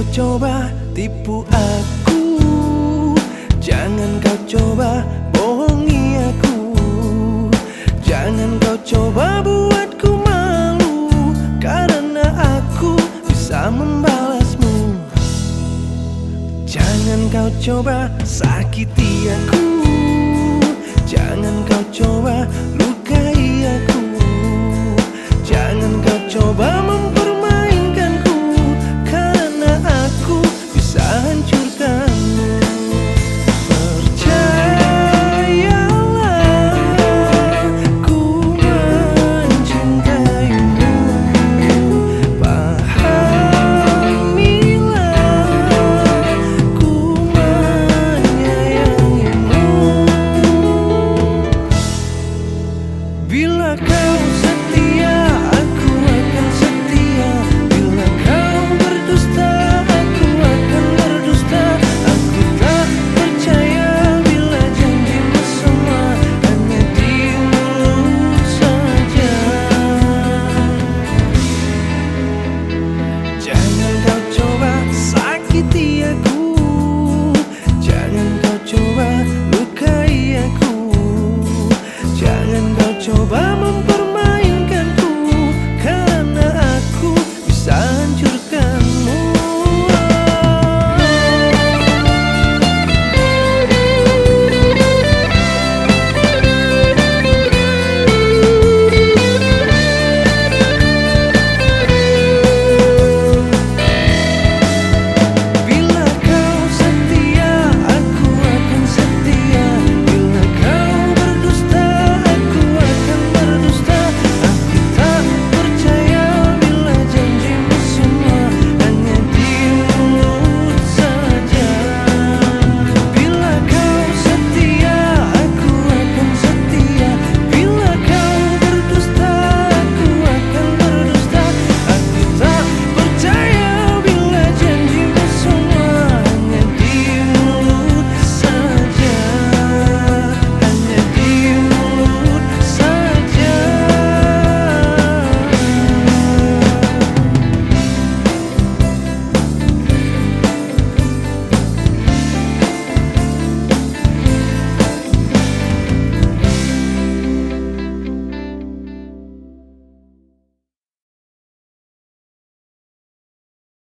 kau coba tipu aku. Jangan kau coba bohongi aku. Jangan kau coba buatku malu Karena aku bisa membalasmu. Jangan kau coba sakiti aku Chobamos